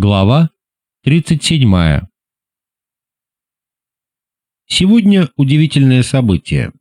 Глава 37. Сегодня удивительное событие.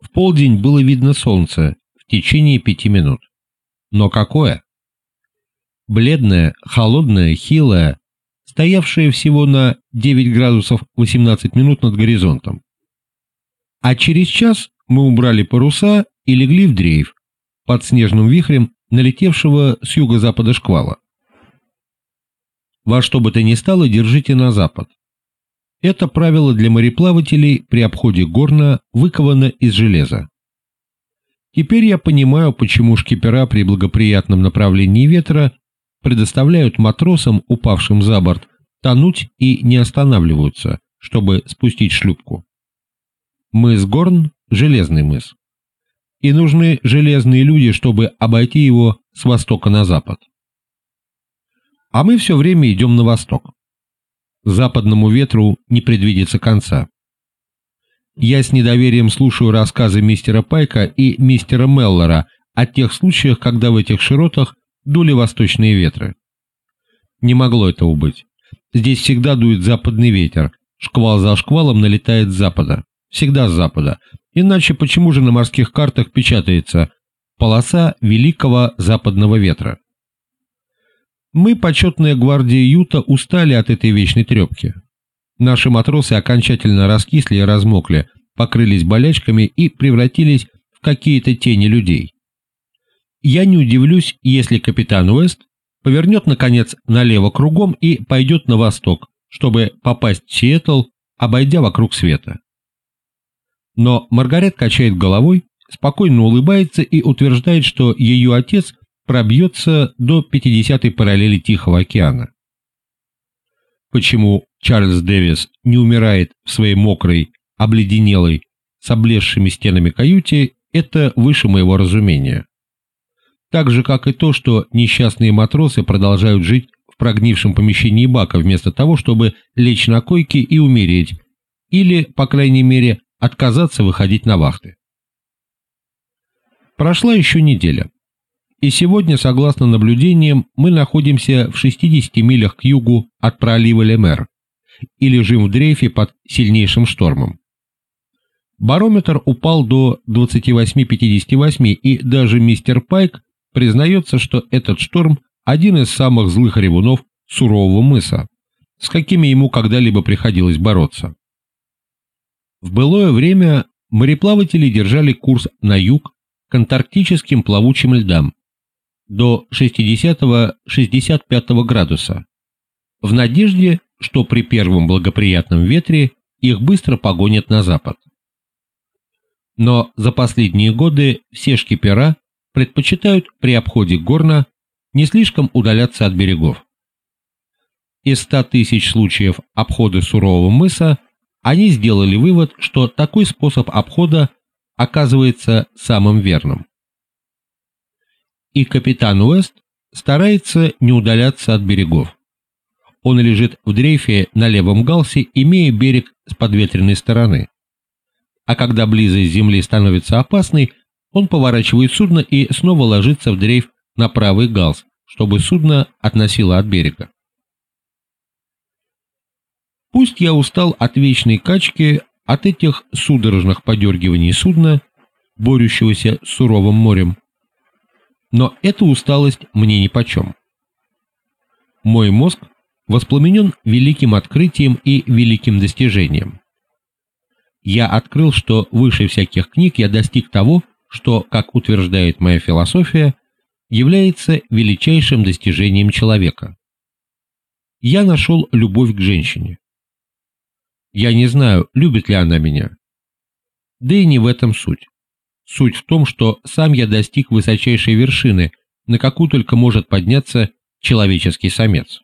В полдень было видно солнце в течение пяти минут. Но какое? Бледное, холодное, хилое, стоявшее всего на 9 градусов 18 минут над горизонтом. А через час мы убрали паруса и легли в дрейф под снежным вихрем, налетевшего с юго-запада шквала. Во что бы то ни стало, держите на запад. Это правило для мореплавателей при обходе горна выковано из железа. Теперь я понимаю, почему шкипера при благоприятном направлении ветра предоставляют матросам, упавшим за борт, тонуть и не останавливаются, чтобы спустить шлюпку. Мыс Горн – железный мыс. И нужны железные люди, чтобы обойти его с востока на запад а мы все время идем на восток. Западному ветру не предвидится конца. Я с недоверием слушаю рассказы мистера Пайка и мистера Меллора о тех случаях, когда в этих широтах дули восточные ветры. Не могло этого быть. Здесь всегда дует западный ветер, шквал за шквалом налетает с запада. Всегда с запада. Иначе почему же на морских картах печатается «полоса великого западного ветра»? Мы, почетная гвардия Юта, устали от этой вечной трепки. Наши матросы окончательно раскисли и размокли, покрылись болячками и превратились в какие-то тени людей. Я не удивлюсь, если капитан Уэст повернет, наконец, налево кругом и пойдет на восток, чтобы попасть в Сиэтл, обойдя вокруг света. Но Маргарет качает головой, спокойно улыбается и утверждает, что ее отец – пробьется до 50-й параллели Тихого океана. Почему Чарльз Дэвис не умирает в своей мокрой, обледенелой, с облезшими стенами каюте, это выше моего разумения. Так же, как и то, что несчастные матросы продолжают жить в прогнившем помещении бака вместо того, чтобы лечь на койке и умереть, или, по крайней мере, отказаться выходить на вахты. Прошла еще неделя. И сегодня, согласно наблюдениям, мы находимся в 60 милях к югу от пролива Лемер и лежим в дрейфе под сильнейшим штормом. Барометр упал до 28-58, и даже мистер Пайк признается, что этот шторм – один из самых злых ревунов сурового мыса, с какими ему когда-либо приходилось бороться. В былое время мореплаватели держали курс на юг к антарктическим плавучим льдам, до 60-65 градуса, в надежде, что при первом благоприятном ветре их быстро погонят на запад. Но за последние годы все шкипера предпочитают при обходе горна не слишком удаляться от берегов. Из 100 тысяч случаев обхода сурового мыса они сделали вывод, что такой способ обхода оказывается самым верным и капитан Уэст старается не удаляться от берегов. Он лежит в дрейфе на левом галсе, имея берег с подветренной стороны. А когда близость земли становится опасной, он поворачивает судно и снова ложится в дрейф на правый галс, чтобы судно относило от берега. Пусть я устал от вечной качки, от этих судорожных подергиваний судна, борющегося с суровым морем, но эта усталость мне нипочем. Мой мозг воспламенен великим открытием и великим достижением. Я открыл, что выше всяких книг я достиг того, что, как утверждает моя философия, является величайшим достижением человека. Я нашел любовь к женщине. Я не знаю, любит ли она меня. Да и не в этом суть. Суть в том, что сам я достиг высочайшей вершины, на какую только может подняться человеческий самец.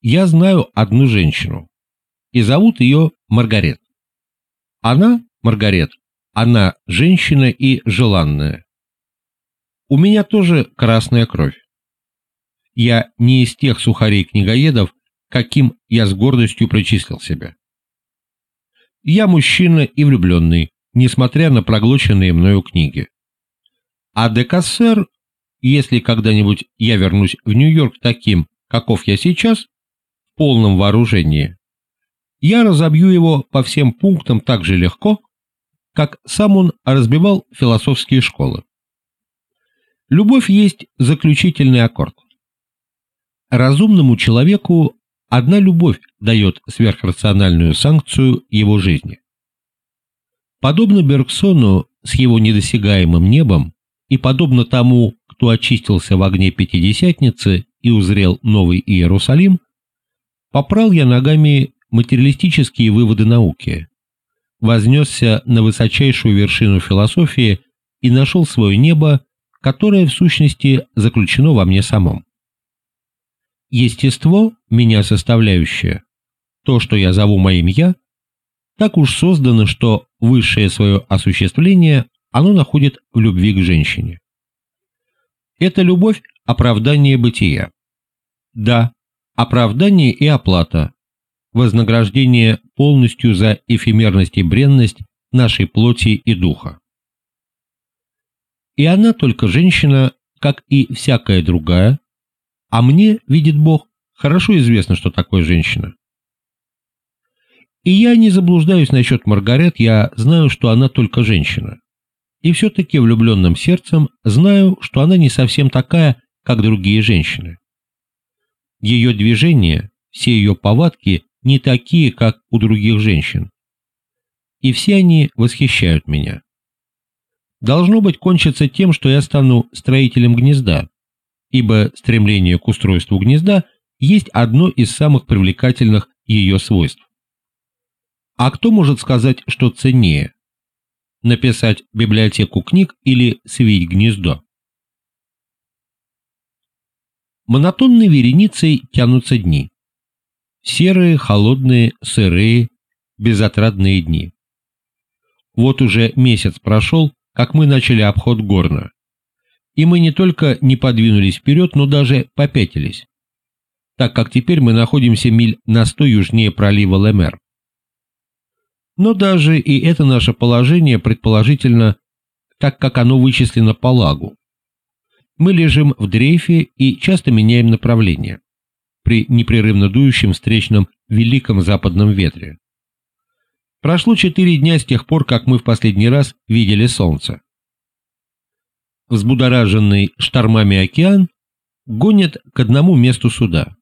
Я знаю одну женщину, и зовут ее Маргарет. Она, Маргарет, она женщина и желанная. У меня тоже красная кровь. Я не из тех сухарей-книгоедов, каким я с гордостью причислил себя. Я мужчина и влюбленный, несмотря на проглоченные мною книги. А Декассер если когда-нибудь я вернусь в Нью-Йорк таким, каков я сейчас, в полном вооружении, я разобью его по всем пунктам так же легко, как сам он разбивал философские школы. Любовь есть заключительный аккорд. Разумному человеку одна любовь дает сверхрациональную санкцию его жизни. Подобно Бергсону с его недосягаемым небом и подобно тому, кто очистился в огне Пятидесятницы и узрел Новый Иерусалим, попрал я ногами материалистические выводы науки, вознесся на высочайшую вершину философии и нашел свое небо, которое в сущности заключено во мне самом. Естество, меня составляющее, то, что я зову моим «я», так уж создано, что высшее свое осуществление оно находит в любви к женщине. Это любовь – оправдание бытия. Да, оправдание и оплата, вознаграждение полностью за эфемерность и бренность нашей плоти и духа. И она только женщина, как и всякая другая, а мне, видит Бог, хорошо известно, что такое женщина. И я не заблуждаюсь насчет Маргарет, я знаю, что она только женщина. И все-таки влюбленным сердцем знаю, что она не совсем такая, как другие женщины. Ее движения, все ее повадки не такие, как у других женщин. И все они восхищают меня. Должно быть кончится тем, что я стану строителем гнезда, ибо стремление к устройству гнезда есть одно из самых привлекательных ее свойств. А кто может сказать, что ценнее? Написать библиотеку книг или свить гнездо? Монотонной вереницей тянутся дни. Серые, холодные, сырые, безотрадные дни. Вот уже месяц прошел, как мы начали обход Горна. И мы не только не подвинулись вперед, но даже попятились, так как теперь мы находимся миль на сто южнее пролива Лемер. Но даже и это наше положение предположительно, так как оно вычислено по лагу. Мы лежим в дрейфе и часто меняем направление при непрерывно дующем встречном великом западном ветре. Прошло четыре дня с тех пор, как мы в последний раз видели солнце. Взбудораженный штормами океан гонит к одному месту суда.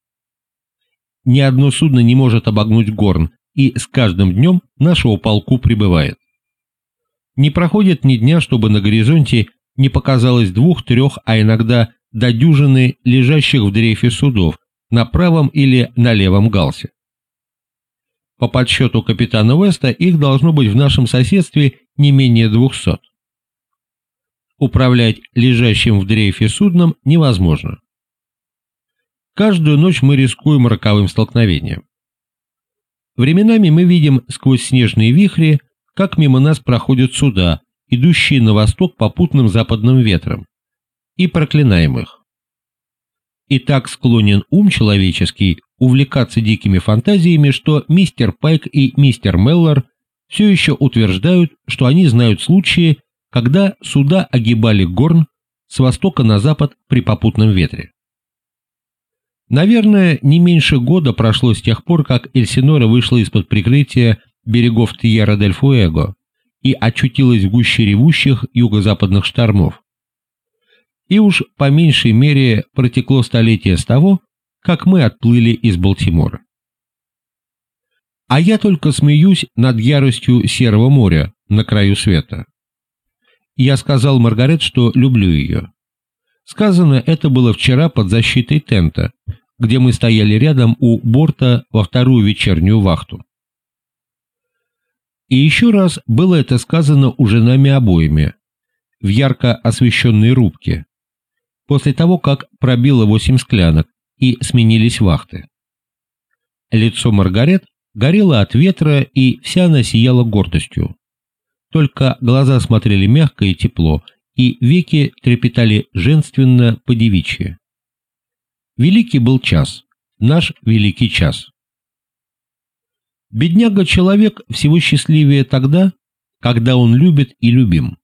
Ни одно судно не может обогнуть Горн, и с каждым днем нашего полку прибывает. Не проходит ни дня, чтобы на горизонте не показалось двух-трех, а иногда до дюжины лежащих в дрейфе судов, на правом или на левом галсе. По подсчету капитана Уэста их должно быть в нашем соседстве не менее 200. Управлять лежащим в дрейфе судном невозможно. Каждую ночь мы рискуем роковым столкновением. Временами мы видим сквозь снежные вихри, как мимо нас проходят суда, идущие на восток попутным западным ветром, и проклинаем их. И так склонен ум человеческий увлекаться дикими фантазиями, что мистер Пайк и мистер Меллор все еще утверждают, что они знают случаи, когда суда огибали горн с востока на запад при попутном ветре. Наверное, не меньше года прошло с тех пор, как Эльсинора вышла из-под прикрытия берегов Тьерра-дель-Фуэго и очутилась в гуще ревущих юго-западных штормов и уж по меньшей мере протекло столетие с того, как мы отплыли из Балтимора. А я только смеюсь над яростью Серого моря на краю света. Я сказал Маргарет, что люблю ее. Сказано это было вчера под защитой тента, где мы стояли рядом у борта во вторую вечернюю вахту. И еще раз было это сказано уже нами обоими, в ярко освещенной рубке, после того, как пробило восемь склянок и сменились вахты. Лицо Маргарет горело от ветра, и вся она сияла гордостью. Только глаза смотрели мягко и тепло, и веки трепетали женственно по-девичьи. Великий был час, наш великий час. Бедняга-человек всего счастливее тогда, когда он любит и любим.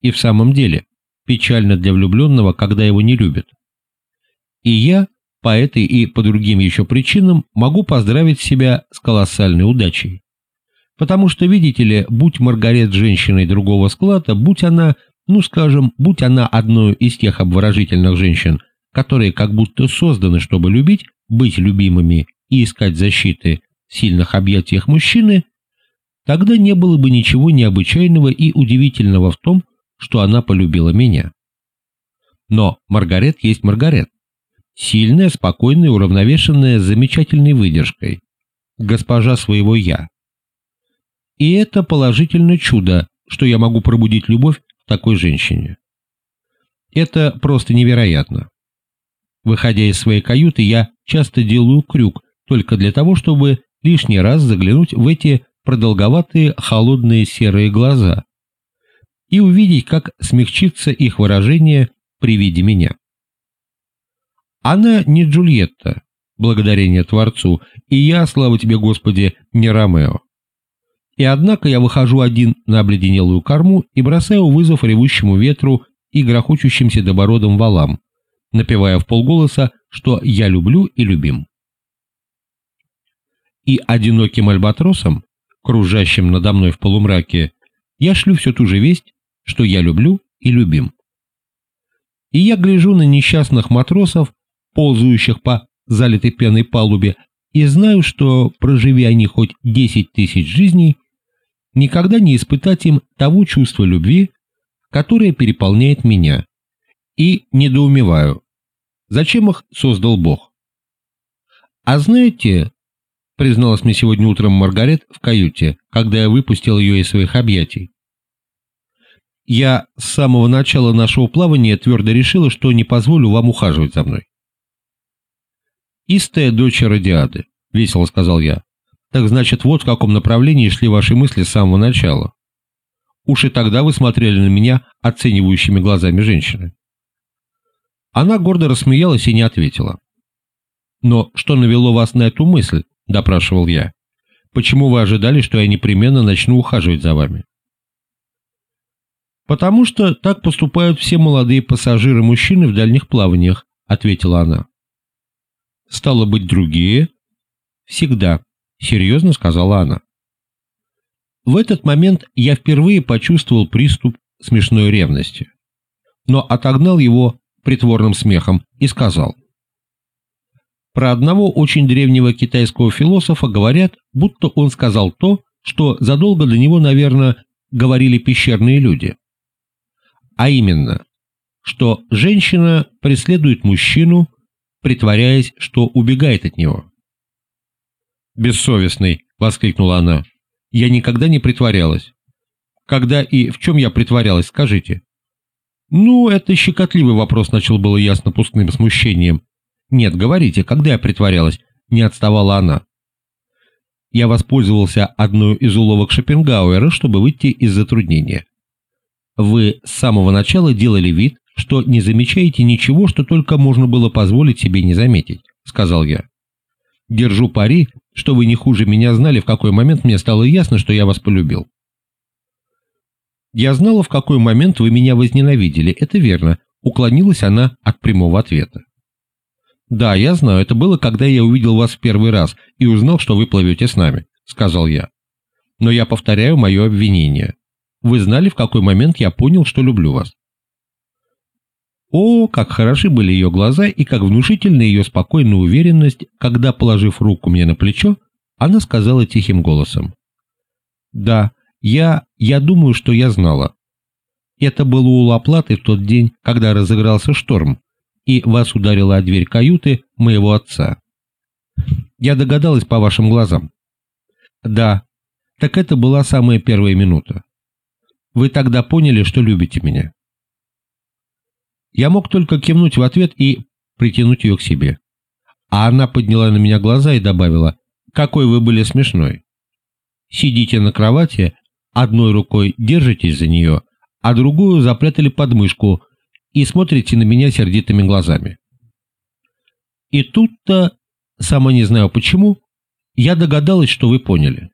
И в самом деле, печально для влюбленного, когда его не любят. И я, по этой и по другим еще причинам, могу поздравить себя с колоссальной удачей. Потому что, видите ли, будь Маргарет женщиной другого склада, будь она, ну скажем, будь она одной из тех обворожительных женщин, которые как будто созданы, чтобы любить, быть любимыми и искать защиты в сильных объятиях мужчины, тогда не было бы ничего необычайного и удивительного в том, что она полюбила меня. Но Маргарет есть Маргарет. Сильная, спокойная, уравновешенная, с замечательной выдержкой. Госпожа своего «я». И это положительное чудо, что я могу пробудить любовь к такой женщине. Это просто невероятно. Выходя из своей каюты, я часто делаю крюк только для того, чтобы лишний раз заглянуть в эти продолговатые холодные серые глаза и увидеть, как смягчится их выражение при виде меня. Она не Джульетта, благодарение Творцу, и я, слава тебе, Господи, не Ромео. И однако я выхожу один на обледенелую корму и бросаю вызов ревущему ветру и грохочущим седобородым валам, напевая в полголоса, что я люблю и любим. И одиноким альбатросом, кружащим надо мной в полумраке, я шлю всю ту же весть, что я люблю и любим. И я гляжу на несчастных матросов, ползающих по залитой пеной палубе, и знаю, что, проживи они хоть десять тысяч жизней, никогда не испытать им того чувства любви, которое переполняет меня, и недоумеваю, зачем их создал Бог. А знаете, призналась мне сегодня утром Маргарет в каюте, когда я выпустил ее из своих объятий. Я с самого начала нашего плавания твердо решила, что не позволю вам ухаживать за мной. «Истая дочь Радиады», — весело сказал я. «Так значит, вот в каком направлении шли ваши мысли с самого начала. Уж и тогда вы смотрели на меня оценивающими глазами женщины». Она гордо рассмеялась и не ответила. «Но что навело вас на эту мысль?» – допрашивал я. «Почему вы ожидали, что я непременно начну ухаживать за вами?» «Потому что так поступают все молодые пассажиры-мужчины в дальних плаваниях», – ответила она. «Стало быть, другие?» «Всегда», – серьезно сказала она. В этот момент я впервые почувствовал приступ смешной ревности, но отогнал его притворным смехом и сказал. Про одного очень древнего китайского философа говорят, будто он сказал то, что задолго до него, наверное, говорили пещерные люди. А именно, что женщина преследует мужчину, притворяясь, что убегает от него. «Бессовестный!» — воскликнула она. «Я никогда не притворялась. Когда и в чем я притворялась, скажите?» «Ну, это щекотливый вопрос», — начал было я с напускным смущением. «Нет, говорите, когда я притворялась?» — не отставала она. Я воспользовался одной из уловок Шопенгауэра, чтобы выйти из затруднения. Вы с самого начала делали вид, что не замечаете ничего, что только можно было позволить себе не заметить, сказал я. Держу пари, что вы не хуже меня знали, в какой момент мне стало ясно, что я вас полюбил. Я знала, в какой момент вы меня возненавидели, это верно, уклонилась она от прямого ответа. «Да, я знаю, это было, когда я увидел вас в первый раз и узнал, что вы плывете с нами», — сказал я. «Но я повторяю мое обвинение. Вы знали, в какой момент я понял, что люблю вас?» О, как хороши были ее глаза и как внушительна ее спокойная уверенность, когда, положив руку мне на плечо, она сказала тихим голосом. «Да, я... я думаю, что я знала. Это было у Лаплаты в тот день, когда разыгрался шторм, и вас ударила о дверь каюты моего отца. Я догадалась по вашим глазам. Да, так это была самая первая минута. Вы тогда поняли, что любите меня. Я мог только кивнуть в ответ и притянуть ее к себе. А она подняла на меня глаза и добавила, «Какой вы были смешной! Сидите на кровати, одной рукой держитесь за нее, а другую запрятали под мышку, и смотрите на меня сердитыми глазами. И тут-то, сама не знаю почему, я догадалась, что вы поняли.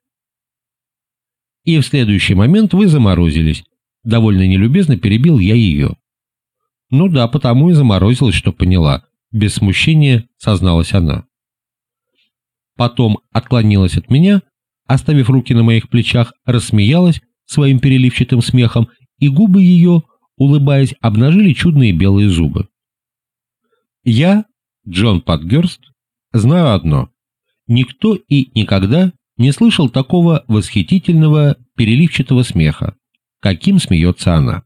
И в следующий момент вы заморозились. Довольно нелюбезно перебил я ее. Ну да, потому и заморозилась, что поняла. Без смущения созналась она. Потом отклонилась от меня, оставив руки на моих плечах, рассмеялась своим переливчатым смехом, и губы ее, улыбаясь, обнажили чудные белые зубы. Я, Джон Патгерст, знаю одно. Никто и никогда не слышал такого восхитительного переливчатого смеха, каким смеется она.